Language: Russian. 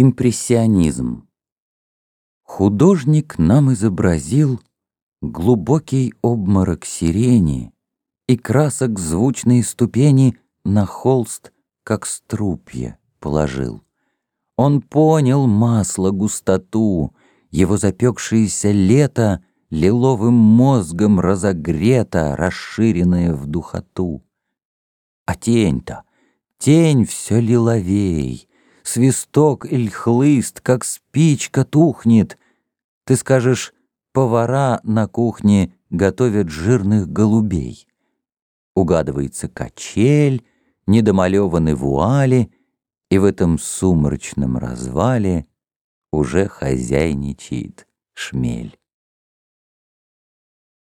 Импрессионизм. Художник нам изобразил Глубокий обморок сирени И красок звучные ступени На холст, как струпья, положил. Он понял масло густоту, Его запекшееся лето Лиловым мозгом разогрето, Расширенное в духоту. А тень-то, тень все лиловей, свисток или хлыст, как спичка тухнет. Ты скажешь, повара на кухне готовят жирных голубей. Угадывается качель, недомалеваны вуали, и в этом сумрачном развале уже хозяйничает шмель.